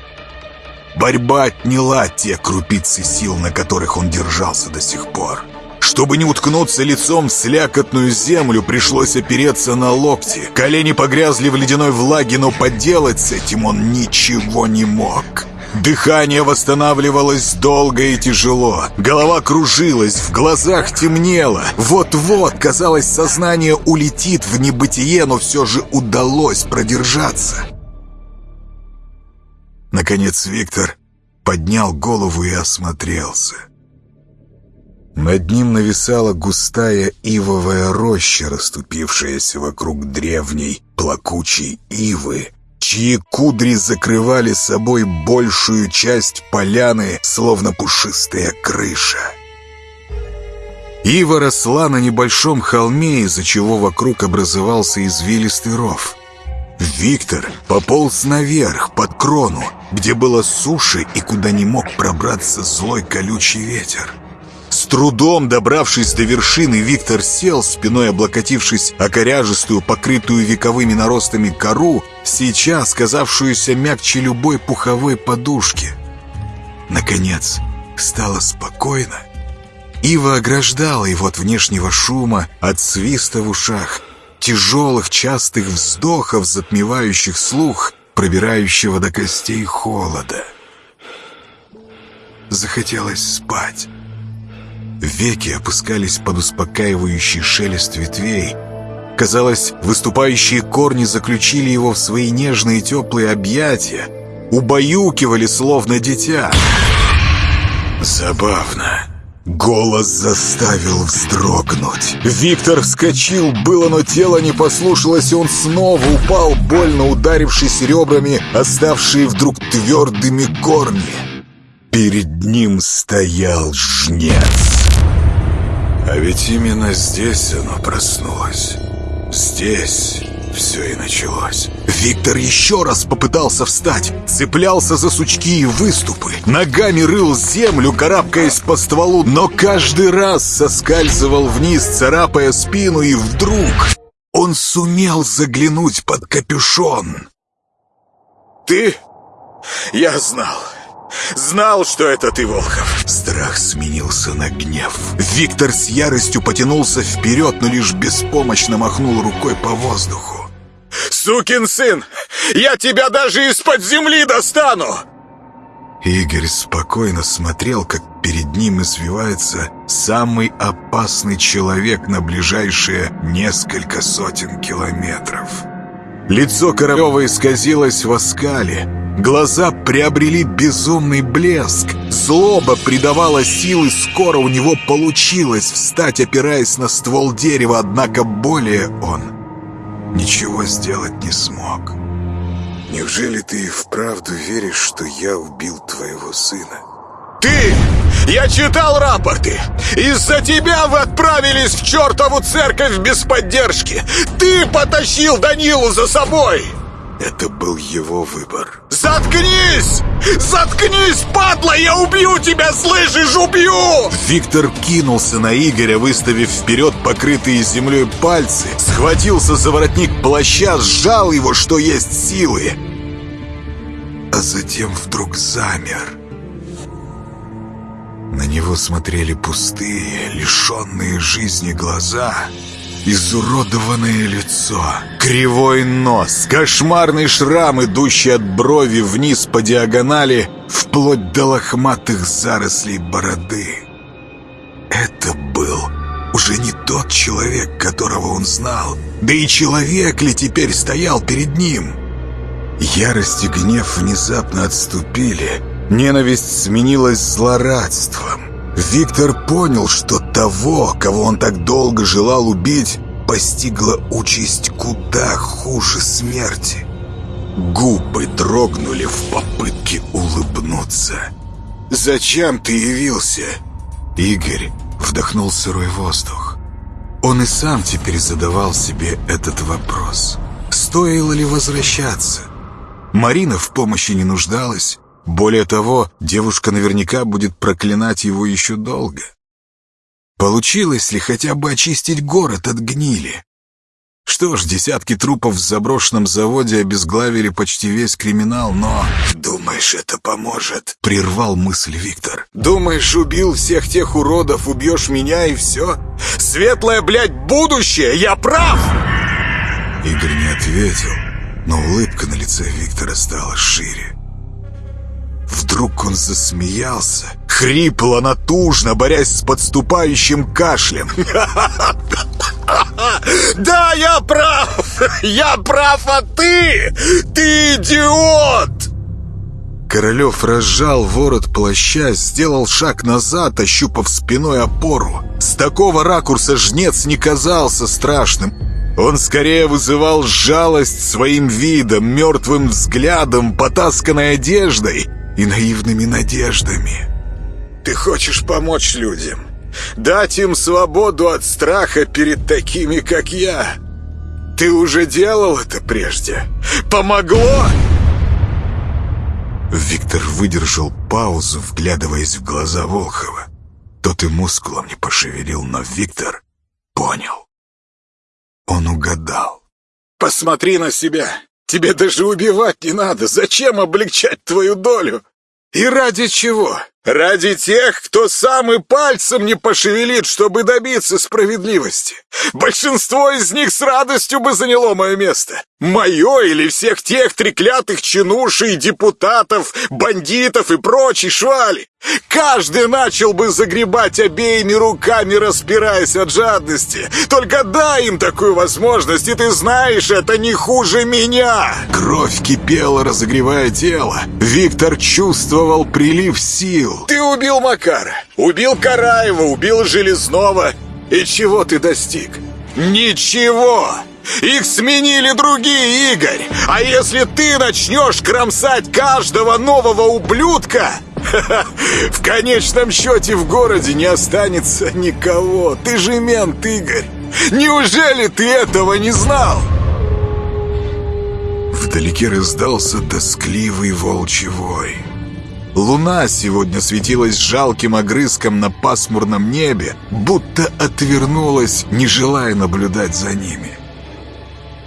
Борьба отняла те крупицы сил, на которых он держался до сих пор. Чтобы не уткнуться лицом в слякотную землю, пришлось опереться на локти. Колени погрязли в ледяной влаге, но поделать с этим он ничего не мог. Дыхание восстанавливалось долго и тяжело. Голова кружилась, в глазах темнело. Вот-вот, казалось, сознание улетит в небытие, но все же удалось продержаться. Наконец Виктор поднял голову и осмотрелся. Над ним нависала густая ивовая роща, расступившаяся вокруг древней плакучей ивы, чьи кудри закрывали собой большую часть поляны, словно пушистая крыша. Ива росла на небольшом холме, из-за чего вокруг образовался извилистый ров. Виктор пополз наверх, под крону, где было суше и куда не мог пробраться злой колючий ветер. Трудом добравшись до вершины, Виктор сел, спиной облокотившись о коряжистую, покрытую вековыми наростами кору, сейчас казавшуюся мягче любой пуховой подушки. Наконец, стало спокойно. Ива ограждала его от внешнего шума, от свиста в ушах, тяжелых частых вздохов, затмевающих слух, пробирающего до костей холода. Захотелось спать. Веки опускались под успокаивающий шелест ветвей. Казалось, выступающие корни заключили его в свои нежные теплые объятия, убаюкивали словно дитя. Забавно. Голос заставил вздрогнуть. Виктор вскочил, было, но тело не послушалось, и он снова упал, больно ударившись ребрами, оставшие вдруг твердыми корни. Перед ним стоял жнец. А ведь именно здесь оно проснулось. Здесь все и началось. Виктор еще раз попытался встать, цеплялся за сучки и выступы, ногами рыл землю, карабкаясь по стволу, но каждый раз соскальзывал вниз, царапая спину, и вдруг он сумел заглянуть под капюшон. «Ты? Я знал!» Знал, что это ты, Волхов. Страх сменился на гнев. Виктор с яростью потянулся вперед, но лишь беспомощно махнул рукой по воздуху. «Сукин сын! Я тебя даже из-под земли достану!» Игорь спокойно смотрел, как перед ним извивается самый опасный человек на ближайшие несколько сотен километров. Лицо Королева исказилось в оскале, Глаза приобрели безумный блеск. Злоба придавала силы, скоро у него получилось встать, опираясь на ствол дерева, однако более он ничего сделать не смог. «Неужели ты и вправду веришь, что я убил твоего сына?» «Ты! Я читал рапорты! Из-за тебя вы отправились в чертову церковь без поддержки! Ты потащил Данилу за собой!» Это был его выбор. «Заткнись! Заткнись, падла! Я убью тебя, слышишь? Убью!» Виктор кинулся на Игоря, выставив вперед покрытые землей пальцы, схватился за воротник плаща, сжал его, что есть силы. А затем вдруг замер. На него смотрели пустые, лишенные жизни глаза — Изуродованное лицо, кривой нос, кошмарный шрам, идущий от брови вниз по диагонали, вплоть до лохматых зарослей бороды. Это был уже не тот человек, которого он знал. Да и человек ли теперь стоял перед ним? Ярость и гнев внезапно отступили. Ненависть сменилась злорадством. Виктор понял, что того, кого он так долго желал убить, постигла участь куда хуже смерти. Губы дрогнули в попытке улыбнуться. «Зачем ты явился?» Игорь вдохнул сырой воздух. Он и сам теперь задавал себе этот вопрос. Стоило ли возвращаться? Марина в помощи не нуждалась. Более того, девушка наверняка будет проклинать его еще долго. Получилось ли хотя бы очистить город от гнили? Что ж, десятки трупов в заброшенном заводе обезглавили почти весь криминал, но... «Думаешь, это поможет?» — прервал мысль Виктор. «Думаешь, убил всех тех уродов, убьешь меня и все? Светлое, блядь, будущее! Я прав!» Игорь не ответил, но улыбка на лице Виктора стала шире. Вдруг он засмеялся, хрипло, натужно, борясь с подступающим кашлем. «Да, я прав! Я прав, а ты? Ты идиот!» Королев разжал ворот плаща, сделал шаг назад, ощупав спиной опору. С такого ракурса жнец не казался страшным. Он скорее вызывал жалость своим видом, мертвым взглядом, потасканной одеждой и наивными надеждами. «Ты хочешь помочь людям?» Дать им свободу от страха перед такими, как я. Ты уже делал это прежде? Помогло?» Виктор выдержал паузу, вглядываясь в глаза Волхова. Тот и мускулом не пошевелил, но Виктор понял. Он угадал. «Посмотри на себя! Тебе даже убивать не надо! Зачем облегчать твою долю? И ради чего? Ради тех, кто сам и пальцем не пошевелит, чтобы добиться справедливости. Большинство из них с радостью бы заняло мое место. Мое или всех тех треклятых чинушей, депутатов, бандитов и прочей швали. Каждый начал бы загребать обеими руками, распираясь от жадности. Только дай им такую возможность, и ты знаешь, это не хуже меня. Кровь кипела, разогревая тело. Виктор чувствовал прилив сил. Ты убил Макара, убил Караева, убил Железного. И чего ты достиг? Ничего! Их сменили другие, Игорь! А если ты начнешь кромсать каждого нового ублюдка, в конечном счете в городе не останется никого. Ты же мент, Игорь. Неужели ты этого не знал? Вдалеке раздался тоскливый вой. Луна сегодня светилась жалким огрызком на пасмурном небе, будто отвернулась, не желая наблюдать за ними.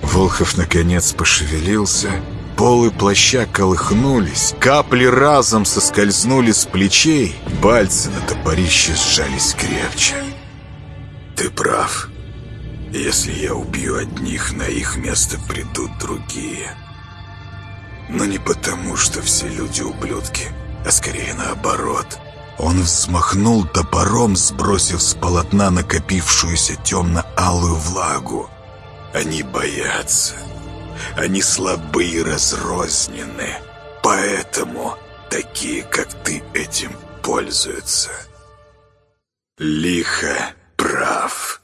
Волхов наконец пошевелился, полы плаща колыхнулись, капли разом соскользнули с плечей, пальцы на топорище сжались крепче. «Ты прав. Если я убью одних, на их место придут другие. Но не потому, что все люди ублюдки, а скорее наоборот». Он взмахнул топором, сбросив с полотна накопившуюся темно-алую влагу. Они боятся. Они слабы и разрознены. Поэтому такие, как ты, этим пользуются. Лихо прав.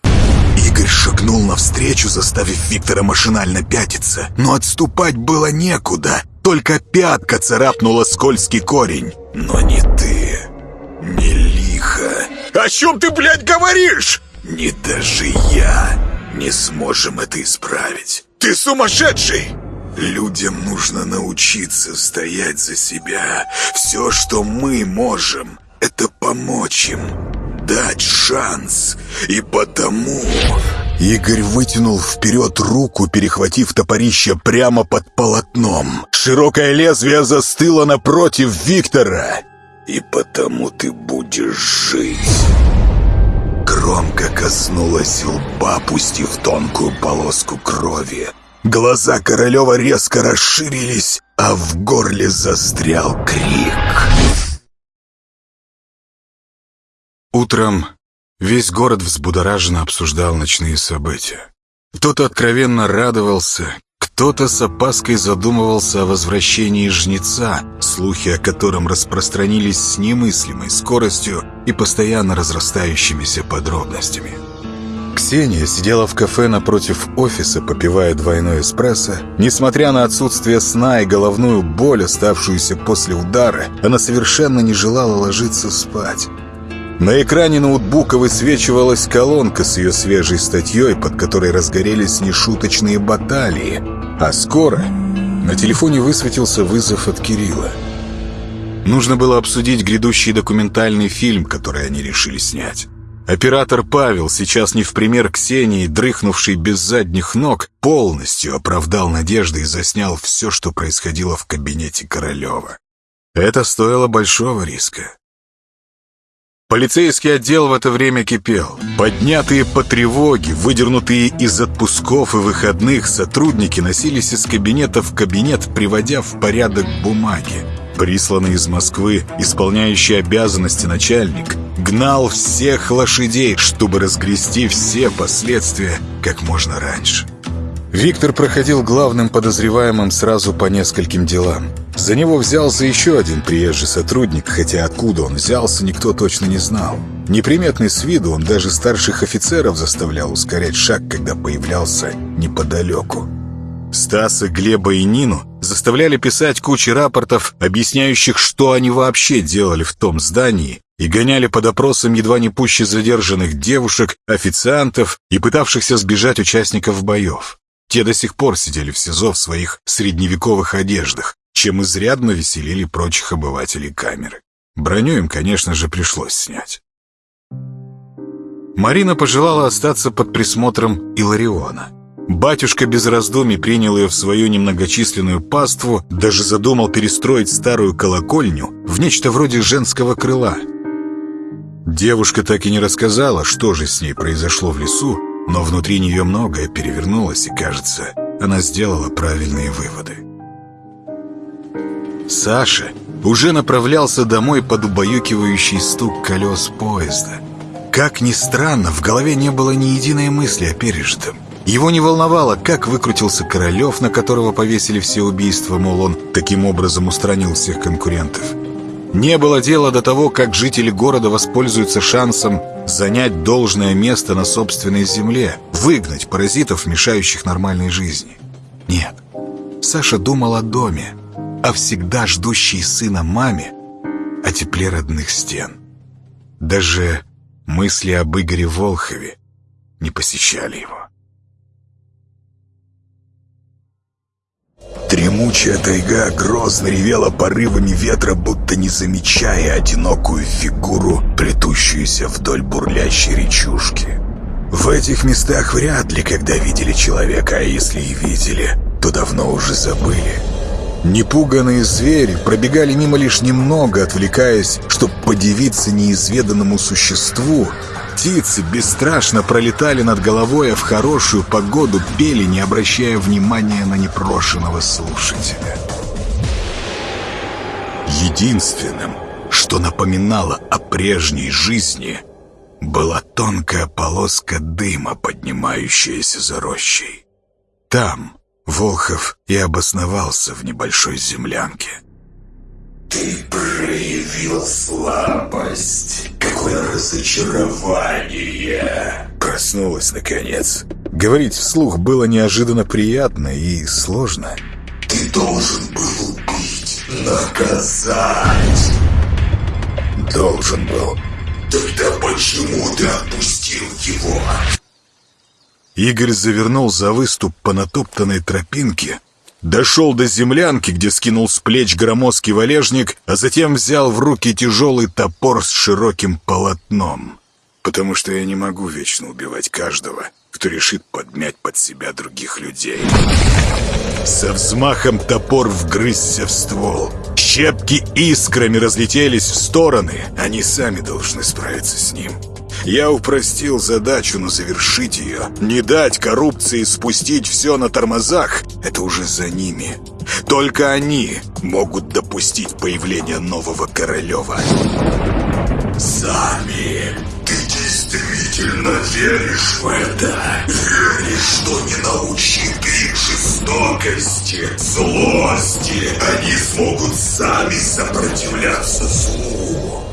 Игорь шагнул навстречу, заставив Виктора машинально пятиться. Но отступать было некуда. Только пятка царапнула скользкий корень. Но не ты. Не лихо. «О чем ты, блядь, говоришь?» «Не даже я не сможем это исправить. Ты сумасшедший! Людям нужно научиться стоять за себя. Все, что мы можем, это помочь им, дать шанс. И потому... Игорь вытянул вперед руку, перехватив топорище прямо под полотном. Широкое лезвие застыло напротив Виктора. И потому ты будешь жить громко коснулась лба, пустив тонкую полоску крови. Глаза Королева резко расширились, а в горле застрял крик. Утром весь город взбудораженно обсуждал ночные события. Кто-то откровенно радовался, кто-то с опаской задумывался о возвращении жнеца, слухи о котором распространились с немыслимой скоростью и постоянно разрастающимися подробностями. Ксения сидела в кафе напротив офиса, попивая двойной эспрессо. Несмотря на отсутствие сна и головную боль, оставшуюся после удара, она совершенно не желала ложиться спать. На экране ноутбука высвечивалась колонка с ее свежей статьей, под которой разгорелись нешуточные баталии. А скоро на телефоне высветился вызов от Кирилла. Нужно было обсудить грядущий документальный фильм, который они решили снять. Оператор Павел, сейчас не в пример Ксении, дрыхнувший без задних ног, полностью оправдал надежды и заснял все, что происходило в кабинете Королева. Это стоило большого риска. Полицейский отдел в это время кипел. Поднятые по тревоге, выдернутые из отпусков и выходных, сотрудники носились из кабинета в кабинет, приводя в порядок бумаги. Присланный из Москвы, исполняющий обязанности начальник, гнал всех лошадей, чтобы разгрести все последствия как можно раньше. Виктор проходил главным подозреваемым сразу по нескольким делам. За него взялся еще один приезжий сотрудник, хотя откуда он взялся, никто точно не знал. Неприметный с виду, он даже старших офицеров заставлял ускорять шаг, когда появлялся неподалеку. Стаса, Глеба и Нину заставляли писать кучи рапортов, объясняющих, что они вообще делали в том здании, и гоняли под опросом едва не пуще задержанных девушек, официантов и пытавшихся сбежать участников боев. Те до сих пор сидели в СИЗО в своих средневековых одеждах, чем изрядно веселили прочих обывателей камеры. Броню им, конечно же, пришлось снять. Марина пожелала остаться под присмотром Илариона. Батюшка без раздумий принял ее в свою немногочисленную паству, даже задумал перестроить старую колокольню в нечто вроде женского крыла. Девушка так и не рассказала, что же с ней произошло в лесу, но внутри нее многое перевернулось, и, кажется, она сделала правильные выводы. Саша уже направлялся домой под убаюкивающий стук колес поезда. Как ни странно, в голове не было ни единой мысли о пережитом. Его не волновало, как выкрутился Королев, на которого повесили все убийства, мол, он таким образом устранил всех конкурентов. Не было дела до того, как жители города воспользуются шансом занять должное место на собственной земле, выгнать паразитов, мешающих нормальной жизни. Нет, Саша думал о доме, о всегда ждущей сына маме, о тепле родных стен. Даже мысли об Игоре Волхове не посещали его. Дремучая тайга грозно ревела порывами ветра, будто не замечая одинокую фигуру, плетущуюся вдоль бурлящей речушки. В этих местах вряд ли когда видели человека, а если и видели, то давно уже забыли. Непуганные звери пробегали мимо лишь немного, отвлекаясь, чтобы подивиться неизведанному существу, Птицы бесстрашно пролетали над головой, а в хорошую погоду пели, не обращая внимания на непрошенного слушателя. Единственным, что напоминало о прежней жизни, была тонкая полоска дыма, поднимающаяся за рощей. Там Волхов и обосновался в небольшой землянке. «Ты проявил слабость! Какое разочарование!» Проснулась, наконец. Говорить вслух было неожиданно приятно и сложно. «Ты должен был убить, наказать!» «Должен был!» «Тогда почему ты отпустил его?» Игорь завернул за выступ по натоптанной тропинке, Дошел до землянки, где скинул с плеч громоздкий валежник, а затем взял в руки тяжелый топор с широким полотном. Потому что я не могу вечно убивать каждого, кто решит подмять под себя других людей. Со взмахом топор вгрызся в ствол. Щепки искрами разлетелись в стороны. Они сами должны справиться с ним. Я упростил задачу, но завершить ее, не дать коррупции спустить все на тормозах, это уже за ними. Только они могут допустить появление нового Королева. Сами ты действительно веришь в это? Веришь, что не научив их жестокости, злости, они смогут сами сопротивляться злу?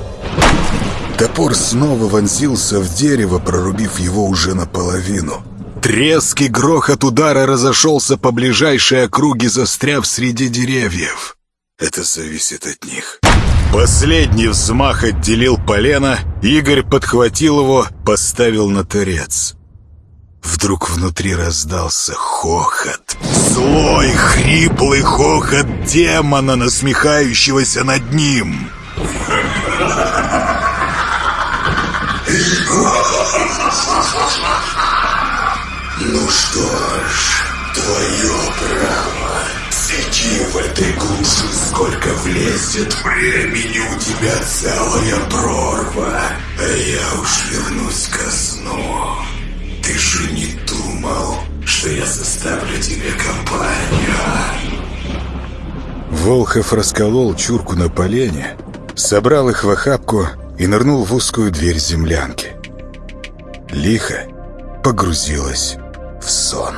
Топор снова вонзился в дерево, прорубив его уже наполовину. Треск и грохот удара разошелся по ближайшей округе, застряв среди деревьев. Это зависит от них. Последний взмах отделил полено, Игорь подхватил его, поставил на торец. Вдруг внутри раздался хохот. Злой, хриплый хохот демона, насмехающегося над ним. Ну что ж, твое право. Сиди в этой глуши, сколько влезет времени у тебя целая прорва. А я уж вернусь ко сну. Ты же не думал, что я составлю тебе компанию? Волхов расколол чурку на полене, собрал их в охапку и нырнул в узкую дверь землянки. Лихо погрузилась в сон.